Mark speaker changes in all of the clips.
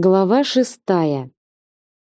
Speaker 1: Глава шестая.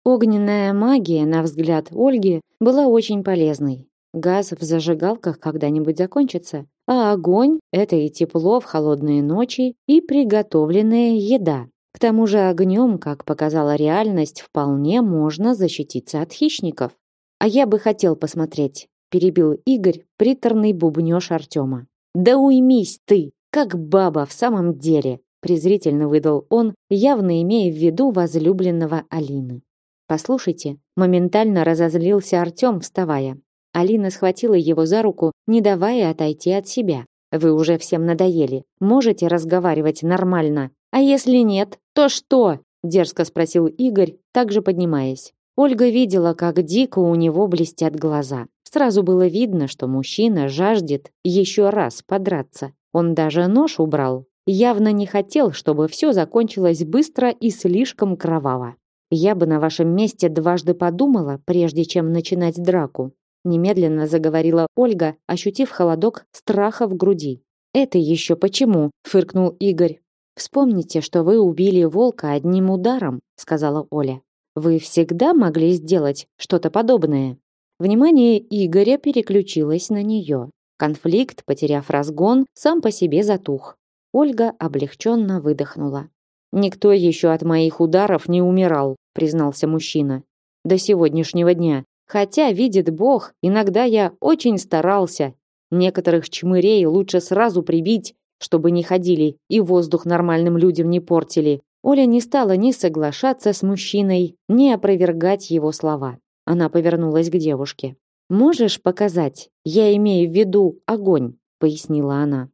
Speaker 1: Огненная магия, на взгляд Ольги, была очень полезной. Газ в зажигалках когда-нибудь закончится, а огонь – это и тепло в холодные ночи, и приготовленная еда. К тому же огнем, как показала реальность, вполне можно защититься от хищников. А я бы хотел посмотреть, перебил Игорь, приторный бубнёж Артема. Да уймись ты, как баба в самом деле презрительно выдал он, явно имея в виду возлюбленного Алины. Послушайте, моментально разозлился Артём, вставая. Алина схватила его за руку, не давая отойти от себя. Вы уже всем надоели. Можете разговаривать нормально. А если нет, то что? дерзко спросил Игорь, также поднимаясь. Ольга видела, как дико у него блестят глаза. Сразу было видно, что мужчина жаждет еще раз подраться. Он даже нож убрал, явно не хотел, чтобы все закончилось быстро и слишком кроваво. Я бы на вашем месте дважды подумала, прежде чем начинать драку, немедленно заговорила Ольга, ощутив холодок страха в груди. Это еще почему? фыркнул Игорь. Вспомните, что вы убили волка одним ударом, сказала Оля. Вы всегда могли сделать что-то подобное. Внимание Игоря переключилось на нее. Конфликт, потеряв разгон, сам по себе затух. Ольга облегченно выдохнула. Никто еще от моих ударов не умирал, признался мужчина. До сегодняшнего дня. Хотя, видит Бог, иногда я очень старался. Некоторых чмырей лучше сразу прибить, чтобы не ходили и воздух нормальным людям не портили. Оля не стала ни соглашаться с мужчиной, ни опровергать его слова. Она повернулась к девушке. «Можешь показать? Я имею в виду огонь», — пояснила она.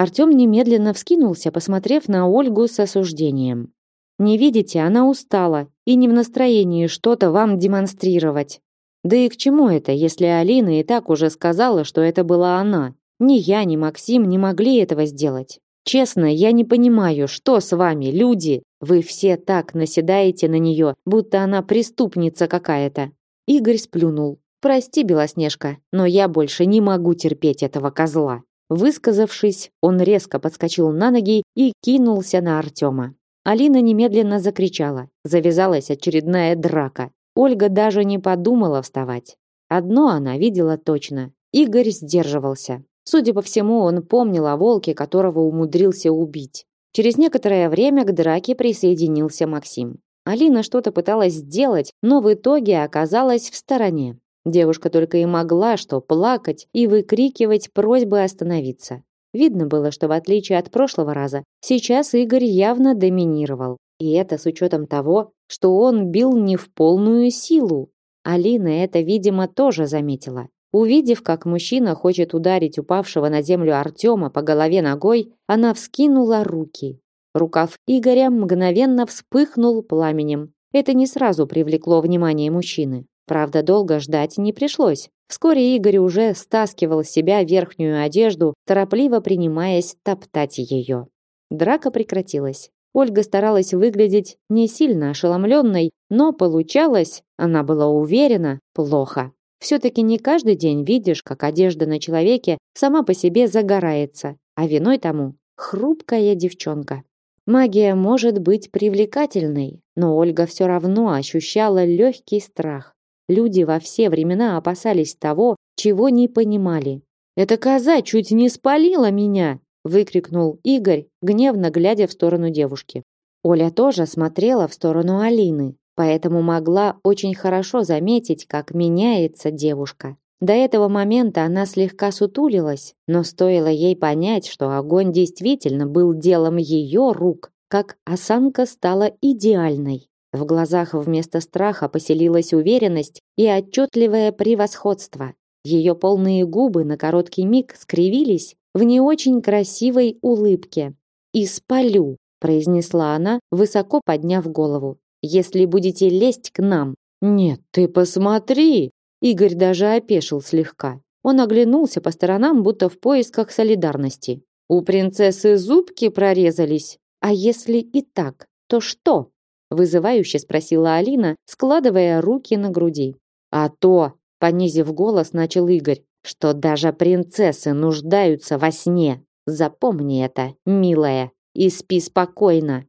Speaker 1: Артём немедленно вскинулся, посмотрев на Ольгу с осуждением. Не видите, она устала и не в настроении что-то вам демонстрировать. Да и к чему это, если Алина и так уже сказала, что это была она? Ни я, ни Максим не могли этого сделать. Честно, я не понимаю, что с вами, люди? Вы все так наседаете на неё, будто она преступница какая-то. Игорь сплюнул. Прости, Белоснежка, но я больше не могу терпеть этого козла. Высказавшись, он резко подскочил на ноги и кинулся на Артема. Алина немедленно закричала. Завязалась очередная драка. Ольга даже не подумала вставать. Одно она видела точно. Игорь сдерживался. Судя по всему, он помнил о волке, которого умудрился убить. Через некоторое время к драке присоединился Максим. Алина что-то пыталась сделать, но в итоге оказалась в стороне. Девушка только и могла что плакать и выкрикивать просьбы остановиться. Видно было, что в отличие от прошлого раза, сейчас Игорь явно доминировал. И это с учетом того, что он бил не в полную силу. Алина это, видимо, тоже заметила. Увидев, как мужчина хочет ударить упавшего на землю Артема по голове ногой, она вскинула руки. Рукав Игоря мгновенно вспыхнул пламенем. Это не сразу привлекло внимание мужчины. Правда, долго ждать не пришлось. Вскоре Игорь уже стаскивал с себя верхнюю одежду, торопливо принимаясь топтать ее. Драка прекратилась. Ольга старалась выглядеть не сильно ошеломленной, но получалось, она была уверена, плохо. Все-таки не каждый день видишь, как одежда на человеке сама по себе загорается, а виной тому хрупкая девчонка. Магия может быть привлекательной, но Ольга все равно ощущала легкий страх. Люди во все времена опасались того, чего не понимали. «Эта коза чуть не спалила меня!» выкрикнул Игорь, гневно глядя в сторону девушки. Оля тоже смотрела в сторону Алины, поэтому могла очень хорошо заметить, как меняется девушка. До этого момента она слегка сутулилась, но стоило ей понять, что огонь действительно был делом ее рук, как осанка стала идеальной. В глазах вместо страха поселилась уверенность и отчетливое превосходство. Ее полные губы на короткий миг скривились в не очень красивой улыбке. «И спалю», — произнесла она, высоко подняв голову. «Если будете лезть к нам». «Нет, ты посмотри!» Игорь даже опешил слегка. Он оглянулся по сторонам, будто в поисках солидарности. У принцессы зубки прорезались. А если и так, то что? Вызывающе спросила Алина, складывая руки на груди. А то, понизив голос, начал Игорь, что даже принцессы нуждаются во сне. Запомни это, милая, и спи спокойно.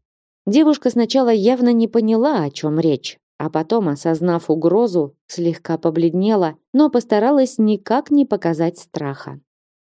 Speaker 1: Девушка сначала явно не поняла, о чем речь, а потом, осознав угрозу, слегка побледнела, но постаралась никак не показать страха.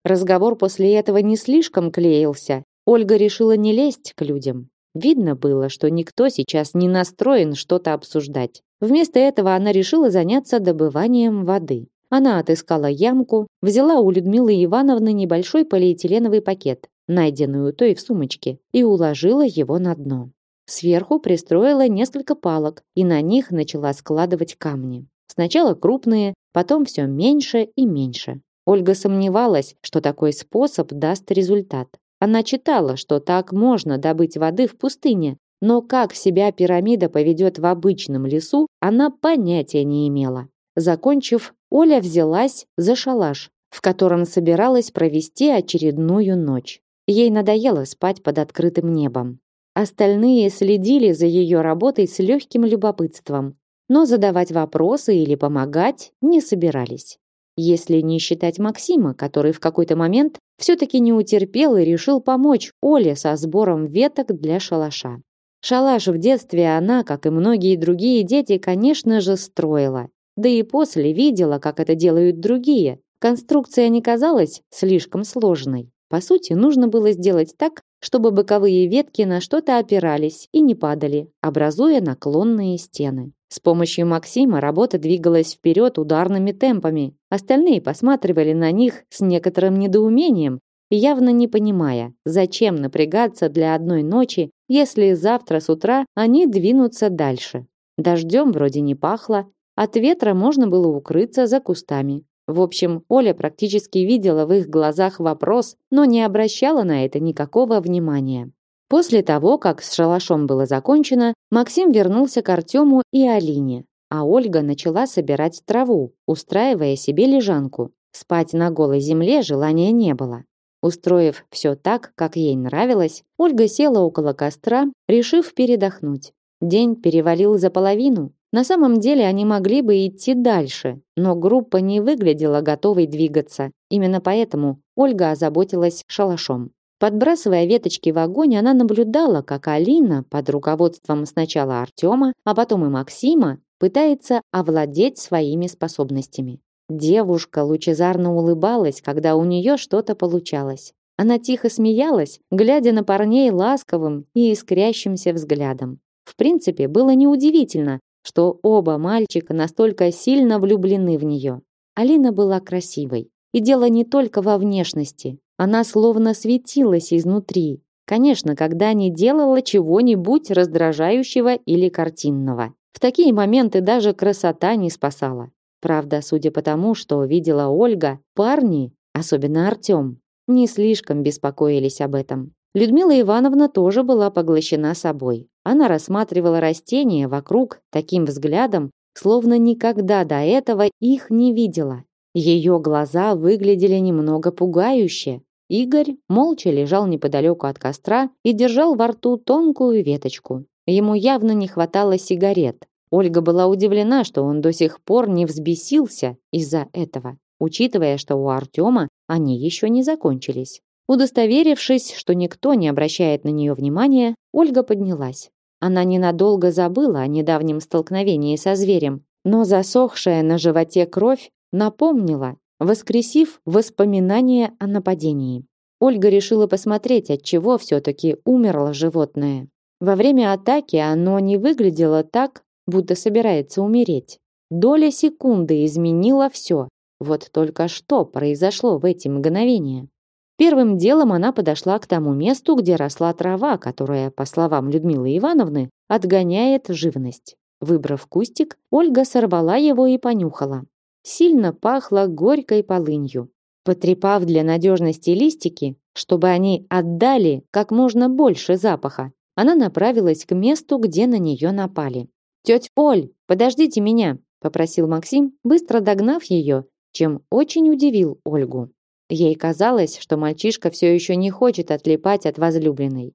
Speaker 1: Разговор после этого не слишком клеился. Ольга решила не лезть к людям. Видно было, что никто сейчас не настроен что-то обсуждать. Вместо этого она решила заняться добыванием воды. Она отыскала ямку, взяла у Людмилы Ивановны небольшой полиэтиленовый пакет, найденный у той в сумочке, и уложила его на дно. Сверху пристроила несколько палок и на них начала складывать камни. Сначала крупные, потом все меньше и меньше. Ольга сомневалась, что такой способ даст результат. Она читала, что так можно добыть воды в пустыне, но как себя пирамида поведет в обычном лесу, она понятия не имела. Закончив, Оля взялась за шалаш, в котором собиралась провести очередную ночь. Ей надоело спать под открытым небом. Остальные следили за ее работой с легким любопытством, но задавать вопросы или помогать не собирались. Если не считать Максима, который в какой-то момент все-таки не утерпел и решил помочь Оле со сбором веток для шалаша. Шалаш в детстве она, как и многие другие дети, конечно же, строила. Да и после видела, как это делают другие. Конструкция не казалась слишком сложной. По сути, нужно было сделать так, чтобы боковые ветки на что-то опирались и не падали, образуя наклонные стены. С помощью Максима работа двигалась вперед ударными темпами. Остальные посматривали на них с некоторым недоумением, явно не понимая, зачем напрягаться для одной ночи, если завтра с утра они двинутся дальше. Дождем вроде не пахло, от ветра можно было укрыться за кустами. В общем, Оля практически видела в их глазах вопрос, но не обращала на это никакого внимания. После того, как с шалашом было закончено, Максим вернулся к Артему и Алине, а Ольга начала собирать траву, устраивая себе лежанку. Спать на голой земле желания не было. Устроив все так, как ей нравилось, Ольга села около костра, решив передохнуть. День перевалил за половину, на самом деле они могли бы идти дальше, но группа не выглядела готовой двигаться. Именно поэтому Ольга озаботилась шалашом. Подбрасывая веточки в огонь, она наблюдала, как Алина под руководством сначала Артема, а потом и Максима пытается овладеть своими способностями. Девушка лучезарно улыбалась, когда у нее что-то получалось. Она тихо смеялась, глядя на парней ласковым и искрящимся взглядом. В принципе, было неудивительно, что оба мальчика настолько сильно влюблены в нее. Алина была красивой. И дело не только во внешности. Она словно светилась изнутри. Конечно, когда не делала чего-нибудь раздражающего или картинного. В такие моменты даже красота не спасала. Правда, судя по тому, что видела Ольга, парни, особенно Артем, не слишком беспокоились об этом. Людмила Ивановна тоже была поглощена собой. Она рассматривала растения вокруг таким взглядом, словно никогда до этого их не видела. Ее глаза выглядели немного пугающе. Игорь молча лежал неподалеку от костра и держал во рту тонкую веточку. Ему явно не хватало сигарет. Ольга была удивлена, что он до сих пор не взбесился из-за этого, учитывая, что у Артема они еще не закончились. Удостоверившись, что никто не обращает на нее внимания, Ольга поднялась. Она ненадолго забыла о недавнем столкновении со зверем, но засохшая на животе кровь напомнила, воскресив воспоминания о нападении. Ольга решила посмотреть, от чего все-таки умерло животное. Во время атаки оно не выглядело так, будто собирается умереть. Доля секунды изменила все. Вот только что произошло в эти мгновения. Первым делом она подошла к тому месту, где росла трава, которая, по словам Людмилы Ивановны, отгоняет живность. Выбрав кустик, Ольга сорвала его и понюхала. Сильно пахло горькой полынью. Потрепав для надежности листики, чтобы они отдали как можно больше запаха, она направилась к месту, где на нее напали. «Тетя Оль, подождите меня!» – попросил Максим, быстро догнав ее, чем очень удивил Ольгу. Ей казалось, что мальчишка все еще не хочет отлипать от возлюбленной.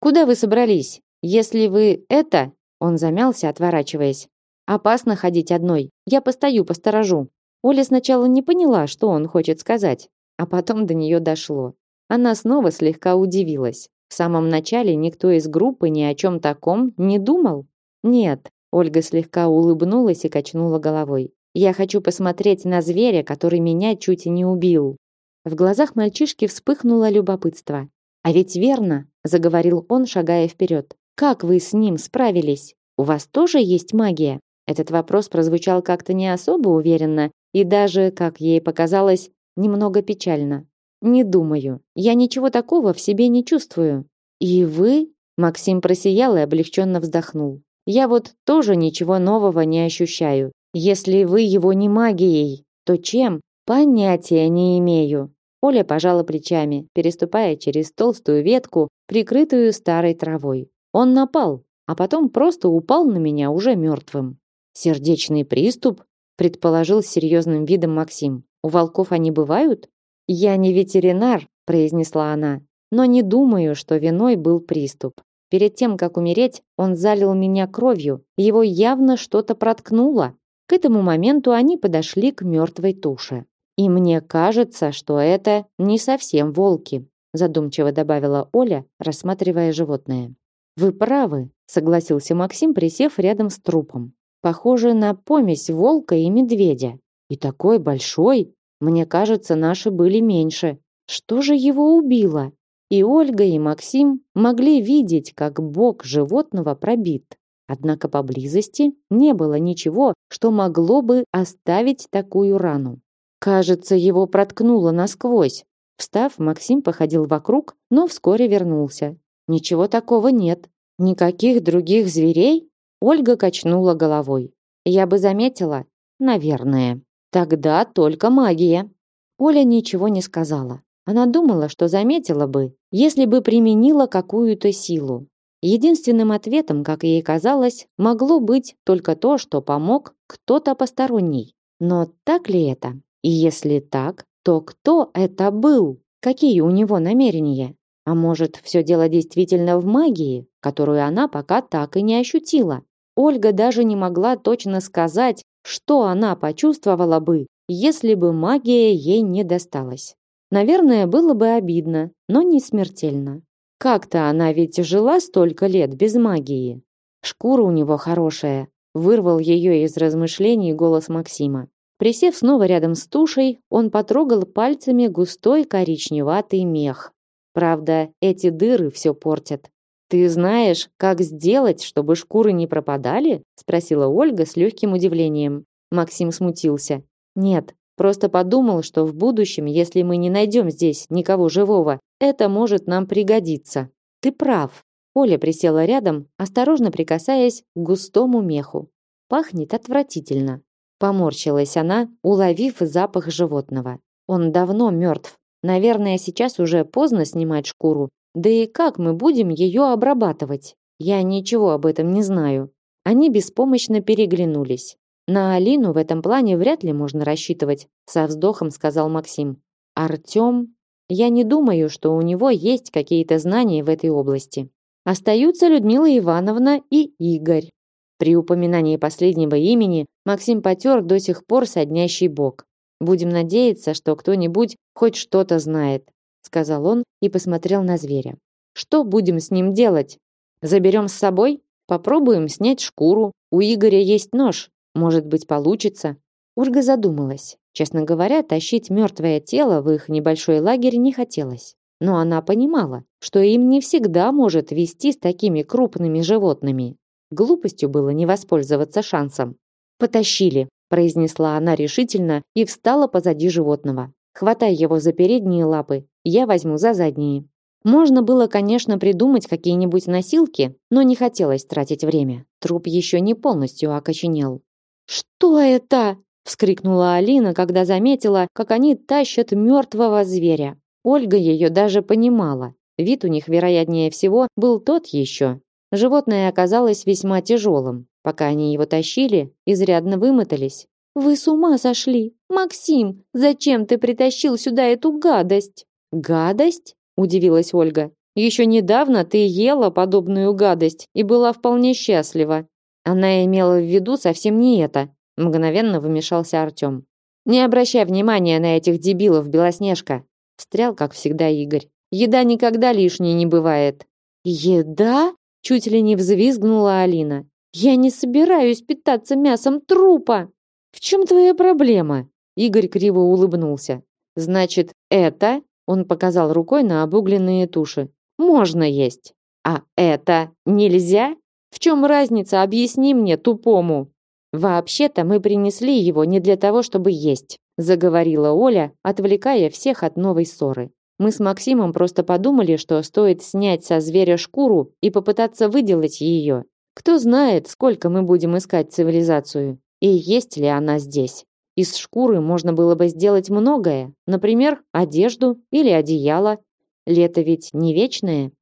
Speaker 1: «Куда вы собрались? Если вы это...» Он замялся, отворачиваясь. «Опасно ходить одной. Я постою, посторожу». Оля сначала не поняла, что он хочет сказать, а потом до нее дошло. Она снова слегка удивилась. В самом начале никто из группы ни о чем таком не думал. Нет, Ольга слегка улыбнулась и качнула головой. Я хочу посмотреть на зверя, который меня чуть не убил. В глазах мальчишки вспыхнуло любопытство. А ведь верно, заговорил он, шагая вперед. Как вы с ним справились? У вас тоже есть магия? Этот вопрос прозвучал как-то не особо уверенно и даже, как ей показалось, немного печально. Не думаю. Я ничего такого в себе не чувствую. И вы? Максим просиял и облегченно вздохнул. Я вот тоже ничего нового не ощущаю. Если вы его не магией, то чем? Понятия не имею. Оля пожала плечами, переступая через толстую ветку, прикрытую старой травой. Он напал, а потом просто упал на меня уже мертвым. Сердечный приступ, предположил серьезным видом Максим. У волков они бывают? Я не ветеринар, произнесла она, но не думаю, что виной был приступ. Перед тем, как умереть, он залил меня кровью, его явно что-то проткнуло. К этому моменту они подошли к мертвой туше. И мне кажется, что это не совсем волки, задумчиво добавила Оля, рассматривая животное. Вы правы, согласился Максим, присев рядом с трупом. Похоже на помесь волка и медведя. И такой большой, мне кажется, наши были меньше. Что же его убило? И Ольга, и Максим могли видеть, как бок животного пробит. Однако поблизости не было ничего, что могло бы оставить такую рану. Кажется, его проткнуло насквозь. Встав, Максим походил вокруг, но вскоре вернулся. Ничего такого нет. Никаких других зверей? Ольга качнула головой. Я бы заметила, наверное. Тогда только магия. Оля ничего не сказала. Она думала, что заметила бы, если бы применила какую-то силу. Единственным ответом, как ей казалось, могло быть только то, что помог кто-то посторонний. Но так ли это? И если так, то кто это был? Какие у него намерения? А может, все дело действительно в магии, которую она пока так и не ощутила? Ольга даже не могла точно сказать, что она почувствовала бы, если бы магия ей не досталась. Наверное, было бы обидно, но не смертельно. Как-то она ведь жила столько лет без магии. Шкура у него хорошая, вырвал ее из размышлений голос Максима. Присев снова рядом с тушей, он потрогал пальцами густой коричневатый мех. Правда, эти дыры все портят. Ты знаешь, как сделать, чтобы шкуры не пропадали? спросила Ольга с легким удивлением. Максим смутился. Нет, просто подумал, что в будущем, если мы не найдем здесь никого живого, это может нам пригодиться. Ты прав. Оля присела рядом, осторожно прикасаясь к густому меху. Пахнет отвратительно. Поморщилась она, уловив запах животного. Он давно мертв. Наверное, сейчас уже поздно снимать шкуру, да и как мы будем ее обрабатывать? Я ничего об этом не знаю. Они беспомощно переглянулись. На Алину в этом плане вряд ли можно рассчитывать, со вздохом сказал Максим. Артём, я не думаю, что у него есть какие-то знания в этой области. Остаются Людмила Ивановна и Игорь. При упоминании последнего имени Максим потер до сих пор соднящий бок. Будем надеяться, что кто-нибудь хоть что-то знает сказал он и посмотрел на зверя. Что будем с ним делать? Заберем с собой? Попробуем снять шкуру. У Игоря есть нож. Может быть, получится. Ольга задумалась. Честно говоря, тащить мертвое тело в их небольшой лагерь не хотелось. Но она понимала, что им не всегда может вести с такими крупными животными. Глупостью было не воспользоваться шансом. «Потащили», – произнесла она решительно и встала позади животного. Хватай его за передние лапы я возьму за задние. Можно было, конечно, придумать какие-нибудь носилки, но не хотелось тратить время. Труп еще не полностью окоченел. «Что это?» – вскрикнула Алина, когда заметила, как они тащат мертвого зверя. Ольга ее даже понимала. Вид у них, вероятнее всего, был тот еще. Животное оказалось весьма тяжелым. Пока они его тащили, изрядно вымотались. «Вы с ума сошли! Максим, зачем ты притащил сюда эту гадость?» Гадость? удивилась Ольга. Еще недавно ты ела подобную гадость и была вполне счастлива. Она имела в виду совсем не это, мгновенно вмешался Артём. Не обращай внимания на этих дебилов, Белоснежка, встрял, как всегда, Игорь. Еда никогда лишней не бывает. Еда? Чуть ли не взвизгнула Алина. Я не собираюсь питаться мясом трупа. В чем твоя проблема? Игорь криво улыбнулся. Значит, это, он показал рукой на обугленные туши. Можно есть. А это нельзя? В чем разница, объясни мне, тупому. Вообще-то мы принесли его не для того, чтобы есть, заговорила Оля, отвлекая всех от новой ссоры. Мы с Максимом просто подумали, что стоит снять со зверя шкуру и попытаться выделать ее. Кто знает, сколько мы будем искать цивилизацию и есть ли она здесь. Из шкуры можно было бы сделать многое, например, одежду или одеяло. Лето ведь не вечное.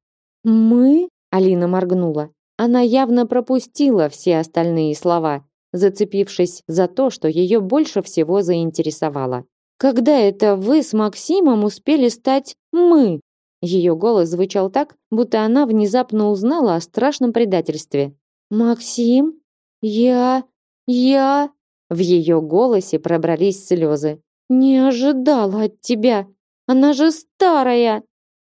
Speaker 1: Мы? Алина моргнула. Она явно пропустила все остальные слова, зацепившись за то, что ее больше всего заинтересовало. Когда это вы с Максимом успели стать мы? Ее голос звучал так, будто она внезапно узнала о страшном предательстве. Максим? Я я в ее голосе пробрались слезы. Не ожидала от тебя. Она же старая.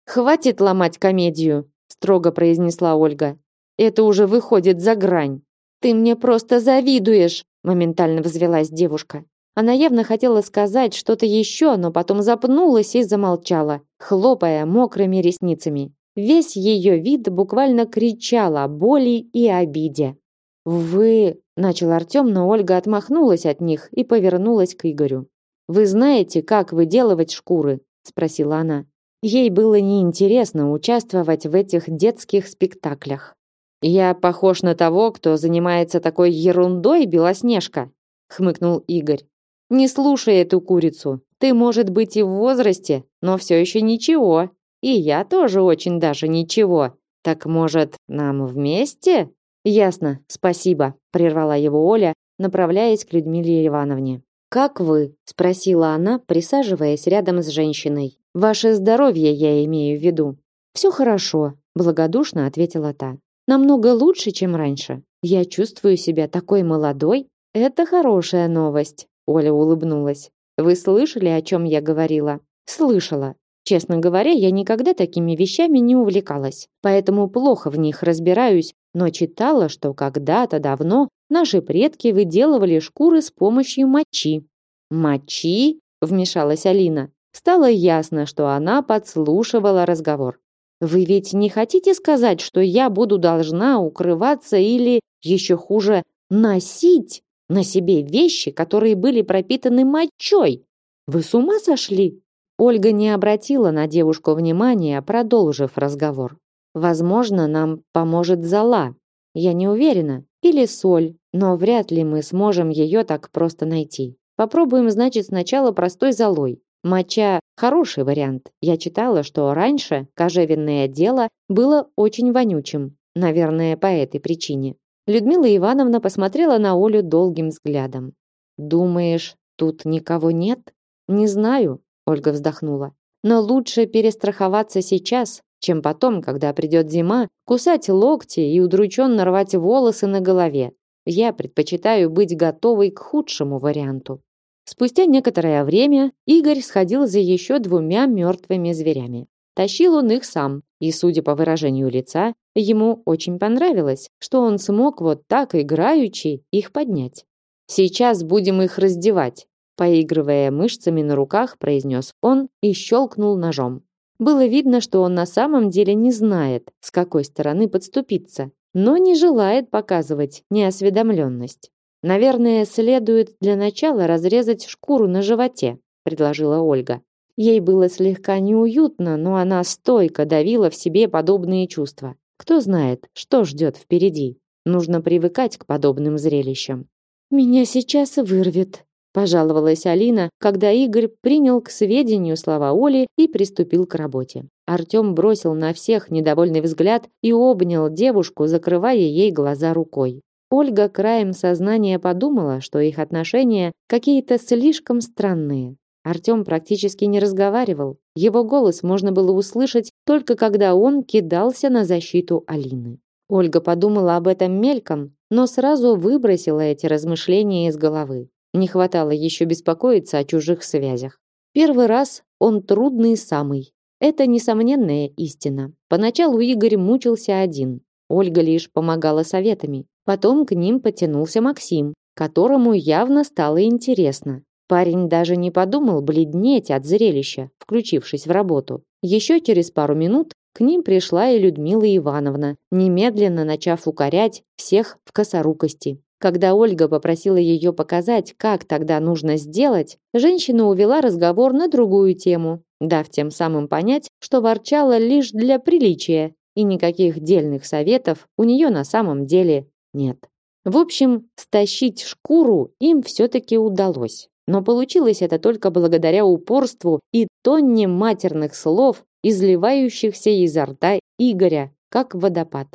Speaker 1: Хватит ломать комедию, строго произнесла Ольга. Это уже выходит за грань. Ты мне просто завидуешь, моментально взвелась девушка. Она явно хотела сказать что-то еще, но потом запнулась и замолчала, хлопая мокрыми ресницами. Весь ее вид буквально кричал о боли и обиде. «Вы...» – начал Артем, но Ольга отмахнулась от них и повернулась к Игорю. «Вы знаете, как выделывать шкуры?» – спросила она. Ей было неинтересно участвовать в этих детских спектаклях. «Я похож на того, кто занимается такой ерундой, Белоснежка», – хмыкнул Игорь. Не слушай эту курицу. Ты, может быть, и в возрасте, но все еще ничего. И я тоже очень даже ничего. Так, может, нам вместе? Ясно, спасибо, прервала его Оля, направляясь к Людмиле Ивановне. Как вы? спросила она, присаживаясь рядом с женщиной. Ваше здоровье, я имею в виду. Все хорошо, благодушно ответила та. Намного лучше, чем раньше. Я чувствую себя такой молодой. Это хорошая новость. Оля улыбнулась. Вы слышали, о чем я говорила? Слышала. Честно говоря, я никогда такими вещами не увлекалась, поэтому плохо в них разбираюсь, но читала, что когда-то давно наши предки выделывали шкуры с помощью мочи. Мочи? вмешалась Алина. Стало ясно, что она подслушивала разговор. Вы ведь не хотите сказать, что я буду должна укрываться или еще хуже носить на себе вещи, которые были пропитаны мочой. Вы с ума сошли? Ольга не обратила на девушку внимания, продолжив разговор. Возможно, нам поможет зола. Я не уверена. Или соль, но вряд ли мы сможем ее так просто найти. Попробуем, значит, сначала простой золой. Моча – хороший вариант. Я читала, что раньше кожевенное дело было очень вонючим. Наверное, по этой причине. Людмила Ивановна посмотрела на Олю долгим взглядом. Думаешь, тут никого нет? Не знаю, Ольга вздохнула. Но лучше перестраховаться сейчас, чем потом, когда придет зима, кусать локти и удрученно рвать волосы на голове. Я предпочитаю быть готовой к худшему варианту. Спустя некоторое время Игорь сходил за еще двумя мертвыми зверями. Тащил он их сам, и, судя по выражению лица, ему очень понравилось, что он смог вот так играючи их поднять. «Сейчас будем их раздевать», поигрывая мышцами на руках, произнес он и щелкнул ножом. Было видно, что он на самом деле не знает, с какой стороны подступиться, но не желает показывать неосведомленность. «Наверное, следует для начала разрезать шкуру на животе», предложила Ольга. Ей было слегка неуютно, но она стойко давила в себе подобные чувства. Кто знает, что ждет впереди. Нужно привыкать к подобным зрелищам. «Меня сейчас вырвет», – пожаловалась Алина, когда Игорь принял к сведению слова Оли и приступил к работе. Артем бросил на всех недовольный взгляд и обнял девушку, закрывая ей глаза рукой. Ольга краем сознания подумала, что их отношения какие-то слишком странные. Артём практически не разговаривал. Его голос можно было услышать только когда он кидался на защиту Алины. Ольга подумала об этом мельком, но сразу выбросила эти размышления из головы. Не хватало еще беспокоиться о чужих связях. Первый раз он трудный самый. Это несомненная истина. Поначалу Игорь мучился один. Ольга лишь помогала советами. Потом к ним потянулся Максим, которому явно стало интересно. Парень даже не подумал бледнеть от зрелища, включившись в работу. Еще через пару минут к ним пришла и Людмила Ивановна, немедленно начав укорять всех в косорукости. Когда Ольга попросила ее показать, как тогда нужно сделать, женщина увела разговор на другую тему, дав тем самым понять, что ворчала лишь для приличия, и никаких дельных советов у нее на самом деле нет. В общем, стащить шкуру им все-таки удалось. Но получилось это только благодаря упорству и тонне матерных слов, изливающихся изо рта Игоря, как водопад.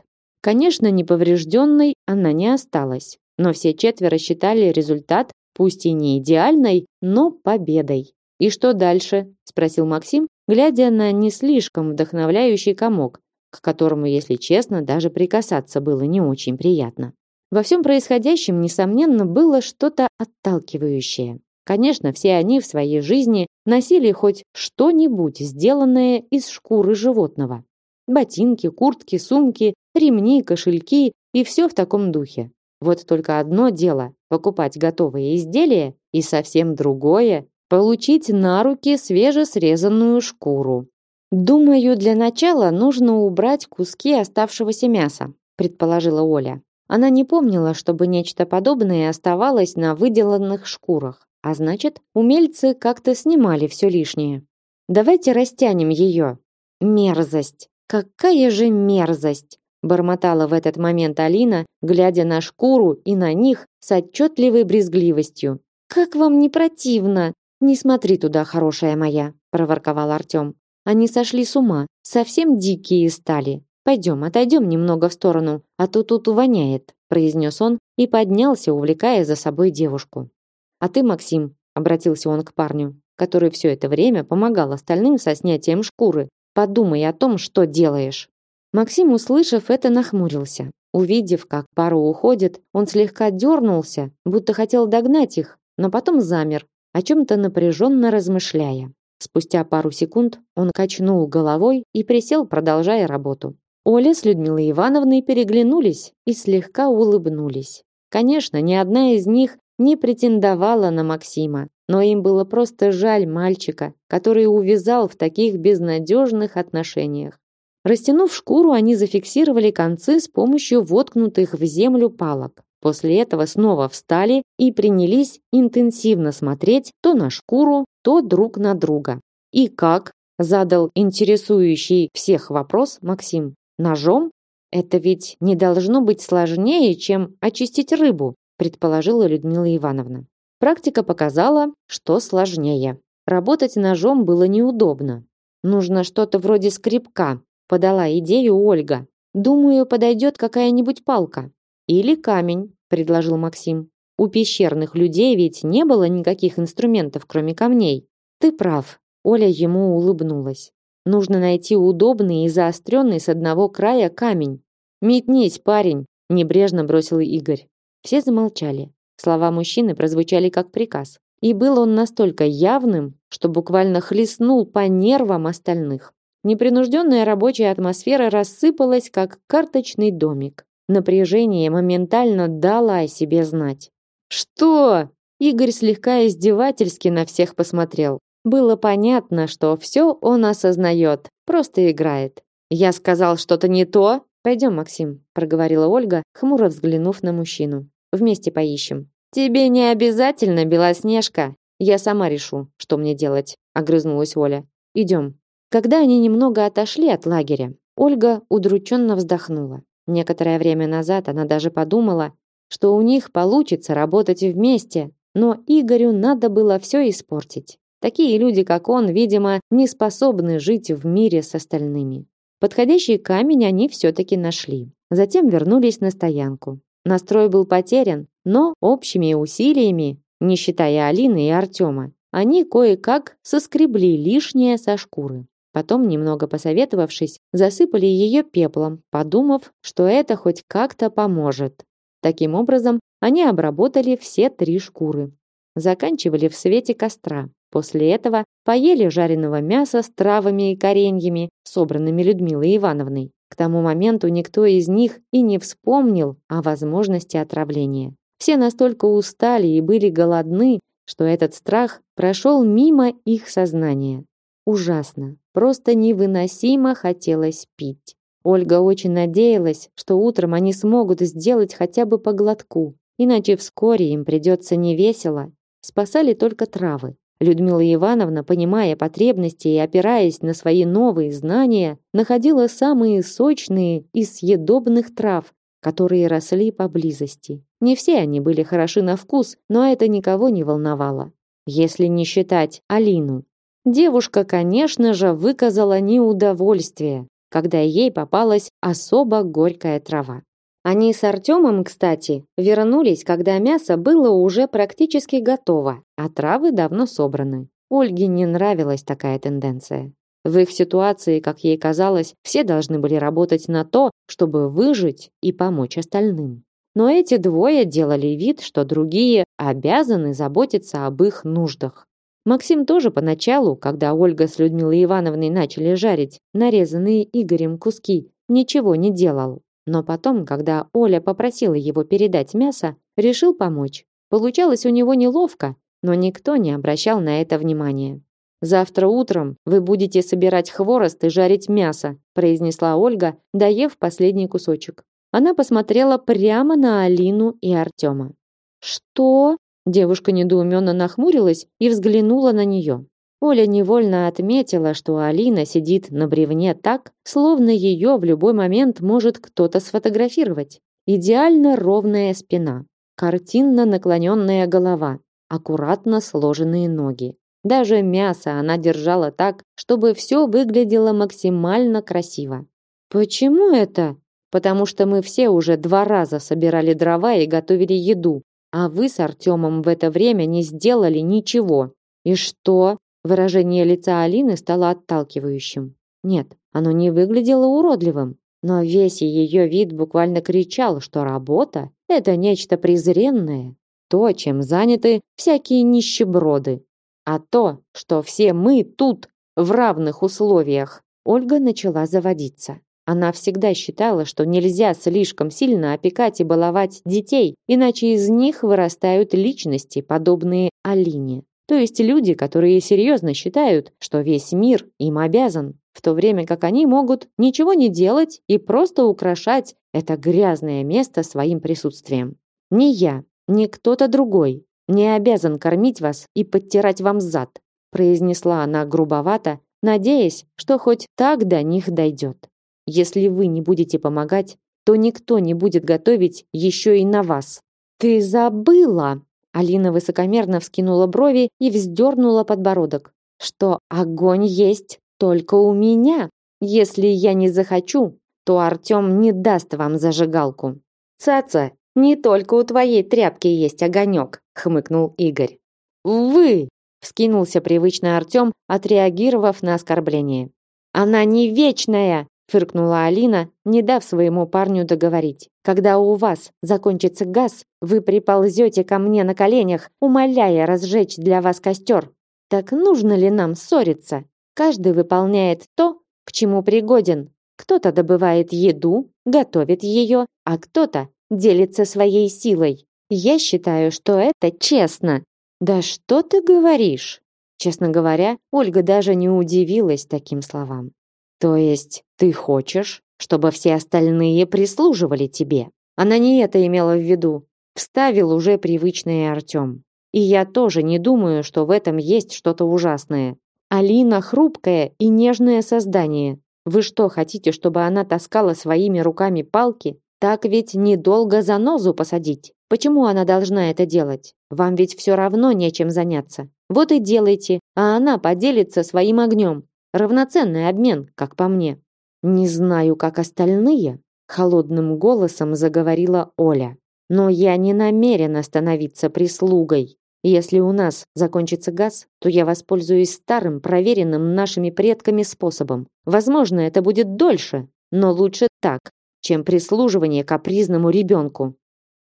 Speaker 1: Конечно, неповрежденной она не осталась но все четверо считали результат, пусть и не идеальной, но победой. «И что дальше?» – спросил Максим, глядя на не слишком вдохновляющий комок, к которому, если честно, даже прикасаться было не очень приятно. Во всем происходящем, несомненно, было что-то отталкивающее. Конечно, все они в своей жизни носили хоть что-нибудь, сделанное из шкуры животного. Ботинки, куртки, сумки, ремни, кошельки и все в таком духе. Вот только одно дело покупать готовые изделия, и совсем другое получить на руки свежесрезанную шкуру. Думаю, для начала нужно убрать куски оставшегося мяса, предположила Оля. Она не помнила, чтобы нечто подобное оставалось на выделанных шкурах. А значит, умельцы как-то снимали все лишнее. Давайте растянем ее. Мерзость. Какая же мерзость бормотала в этот момент Алина, глядя на шкуру и на них с отчетливой брезгливостью. Как вам не противно? Не смотри туда, хорошая моя, проворковал Артем. Они сошли с ума, совсем дикие стали. Пойдем, отойдем немного в сторону, а то тут воняет, произнес он и поднялся, увлекая за собой девушку. А ты, Максим, обратился он к парню, который все это время помогал остальным со снятием шкуры. Подумай о том, что делаешь. Максим, услышав это, нахмурился. Увидев, как пара уходит, он слегка дернулся, будто хотел догнать их, но потом замер, о чем-то напряженно размышляя. Спустя пару секунд он качнул головой и присел, продолжая работу. Оля с Людмилой Ивановной переглянулись и слегка улыбнулись. Конечно, ни одна из них не претендовала на Максима, но им было просто жаль мальчика, который увязал в таких безнадежных отношениях. Растянув шкуру, они зафиксировали концы с помощью воткнутых в землю палок. После этого снова встали и принялись интенсивно смотреть то на шкуру, то друг на друга. «И как?» – задал интересующий всех вопрос Максим. «Ножом? Это ведь не должно быть сложнее, чем очистить рыбу», предположила Людмила Ивановна. Практика показала, что сложнее. Работать ножом было неудобно. Нужно что-то вроде скребка, подала идею Ольга. Думаю, подойдет какая-нибудь палка или камень, предложил Максим. У пещерных людей ведь не было никаких инструментов, кроме камней. Ты прав. Оля ему улыбнулась. Нужно найти удобный и заостренный с одного края камень. Метнись, парень, небрежно бросил Игорь. Все замолчали. Слова мужчины прозвучали как приказ, и был он настолько явным, что буквально хлестнул по нервам остальных. Непринужденная рабочая атмосфера рассыпалась, как карточный домик. Напряжение моментально дало о себе знать. «Что?» Игорь слегка издевательски на всех посмотрел. Было понятно, что все он осознает, просто играет. «Я сказал что-то не то?» «Пойдем, Максим», – проговорила Ольга, хмуро взглянув на мужчину. «Вместе поищем». «Тебе не обязательно, Белоснежка. Я сама решу, что мне делать», – огрызнулась Оля. «Идем». Когда они немного отошли от лагеря, Ольга удрученно вздохнула. Некоторое время назад она даже подумала, что у них получится работать вместе, но Игорю надо было все испортить. Такие люди, как он, видимо, не способны жить в мире с остальными. Подходящий камень они все-таки нашли. Затем вернулись на стоянку. Настрой был потерян, но общими усилиями, не считая Алины и Артема, они кое-как соскребли лишнее со шкуры. Потом, немного посоветовавшись, засыпали ее пеплом, подумав, что это хоть как-то поможет. Таким образом, они обработали все три шкуры. Заканчивали в свете костра. После этого поели жареного мяса с травами и кореньями, собранными Людмилой Ивановной. К тому моменту никто из них и не вспомнил о возможности отравления. Все настолько устали и были голодны, что этот страх прошел мимо их сознания. Ужасно, просто невыносимо хотелось пить. Ольга очень надеялась, что утром они смогут сделать хотя бы по глотку, иначе вскоре им придется невесело. Спасали только травы. Людмила Ивановна, понимая потребности и опираясь на свои новые знания, находила самые сочные из съедобных трав, которые росли поблизости. Не все они были хороши на вкус, но это никого не волновало. Если не считать Алину. Девушка, конечно же, выказала неудовольствие, когда ей попалась особо горькая трава. Они с Артемом, кстати, вернулись, когда мясо было уже практически готово, а травы давно собраны. Ольге не нравилась такая тенденция. В их ситуации, как ей казалось, все должны были работать на то, чтобы выжить и помочь остальным. Но эти двое делали вид, что другие обязаны заботиться об их нуждах. Максим тоже поначалу, когда Ольга с Людмилой Ивановной начали жарить нарезанные Игорем куски, ничего не делал. Но потом, когда Оля попросила его передать мясо, решил помочь. Получалось у него неловко, но никто не обращал на это внимания. Завтра утром вы будете собирать хворост и жарить мясо, произнесла Ольга, доев последний кусочек. Она посмотрела прямо на Алину и Артема. Что? Девушка недоуменно нахмурилась и взглянула на нее. Оля невольно отметила, что Алина сидит на бревне так, словно ее в любой момент может кто-то сфотографировать. Идеально ровная спина, картинно наклоненная голова, аккуратно сложенные ноги. Даже мясо она держала так, чтобы все выглядело максимально красиво. Почему это? Потому что мы все уже два раза собирали дрова и готовили еду, а вы с Артемом в это время не сделали ничего. И что? Выражение лица Алины стало отталкивающим. Нет, оно не выглядело уродливым, но весь ее вид буквально кричал, что работа это нечто презренное, то, чем заняты всякие нищеброды а то, что все мы тут в равных условиях. Ольга начала заводиться. Она всегда считала, что нельзя слишком сильно опекать и баловать детей, иначе из них вырастают личности, подобные Алине. То есть люди, которые серьезно считают, что весь мир им обязан, в то время как они могут ничего не делать и просто украшать это грязное место своим присутствием. Не я, не кто-то другой, не обязан кормить вас и подтирать вам зад, произнесла она грубовато, надеясь, что хоть так до них дойдет. Если вы не будете помогать, то никто не будет готовить еще и на вас. Ты забыла? Алина высокомерно вскинула брови и вздернула подбородок. Что огонь есть только у меня. Если я не захочу, то Артем не даст вам зажигалку. Цаца, не только у твоей тряпки есть огонек, хмыкнул Игорь. Вы, вскинулся привычно Артем, отреагировав на оскорбление. Она не вечная, фыркнула Алина, не дав своему парню договорить. Когда у вас закончится газ, вы приползете ко мне на коленях, умоляя разжечь для вас костер. Так нужно ли нам ссориться? Каждый выполняет то, к чему пригоден. Кто-то добывает еду, готовит ее, а кто-то делится своей силой. Я считаю, что это честно. Да что ты говоришь? Честно говоря, Ольга даже не удивилась таким словам. То есть ты хочешь, чтобы все остальные прислуживали тебе? Она не это имела в виду. Вставил уже привычный Артем. И я тоже не думаю, что в этом есть что-то ужасное. Алина хрупкое и нежное создание. Вы что, хотите, чтобы она таскала своими руками палки? Так ведь недолго за нозу посадить. Почему она должна это делать? Вам ведь все равно нечем заняться. Вот и делайте, а она поделится своим огнем. Равноценный обмен, как по мне. Не знаю, как остальные, холодным голосом заговорила Оля. Но я не намерена становиться прислугой. Если у нас закончится газ, то я воспользуюсь старым, проверенным нашими предками способом. Возможно, это будет дольше, но лучше так, чем прислуживание капризному ребенку.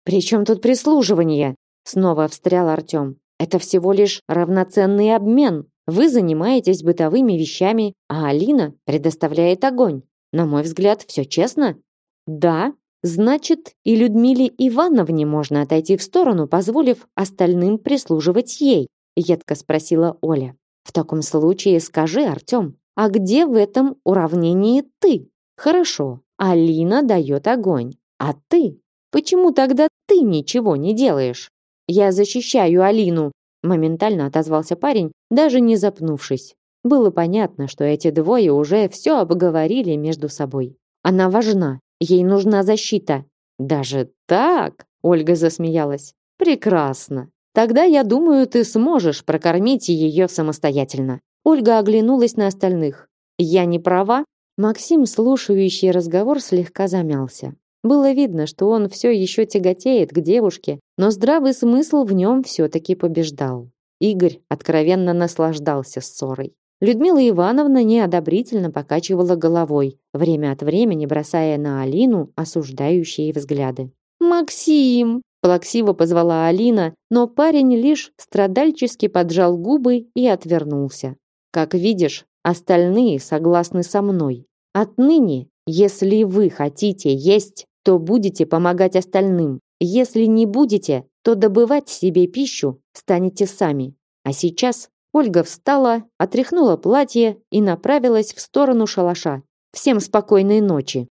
Speaker 1: «При чем тут прислуживание?» Снова встрял Артем. Это всего лишь равноценный обмен. Вы занимаетесь бытовыми вещами, а Алина предоставляет огонь. На мой взгляд, все честно. Да, значит, и Людмиле Ивановне можно отойти в сторону, позволив остальным прислуживать ей, едко спросила Оля. В таком случае скажи, Артем, а где в этом уравнении ты? Хорошо, Алина дает огонь, а ты? Почему тогда ты ничего не делаешь? Я защищаю Алину, моментально отозвался парень, даже не запнувшись. Было понятно, что эти двое уже все обговорили между собой. Она важна, ей нужна защита. Даже так? Ольга засмеялась. Прекрасно. Тогда, я думаю, ты сможешь прокормить ее самостоятельно. Ольга оглянулась на остальных. Я не права? Максим, слушающий разговор, слегка замялся. Было видно, что он все еще тяготеет к девушке, но здравый смысл в нем все-таки побеждал. Игорь откровенно наслаждался ссорой. Людмила Ивановна неодобрительно покачивала головой, время от времени бросая на Алину осуждающие взгляды. «Максим!» – плаксиво позвала Алина, но парень лишь страдальчески поджал губы и отвернулся. «Как видишь, остальные согласны со мной. Отныне, если вы хотите есть, то будете помогать остальным. Если не будете, то добывать себе пищу станете сами. А сейчас Ольга встала, отряхнула платье и направилась в сторону шалаша. Всем спокойной ночи.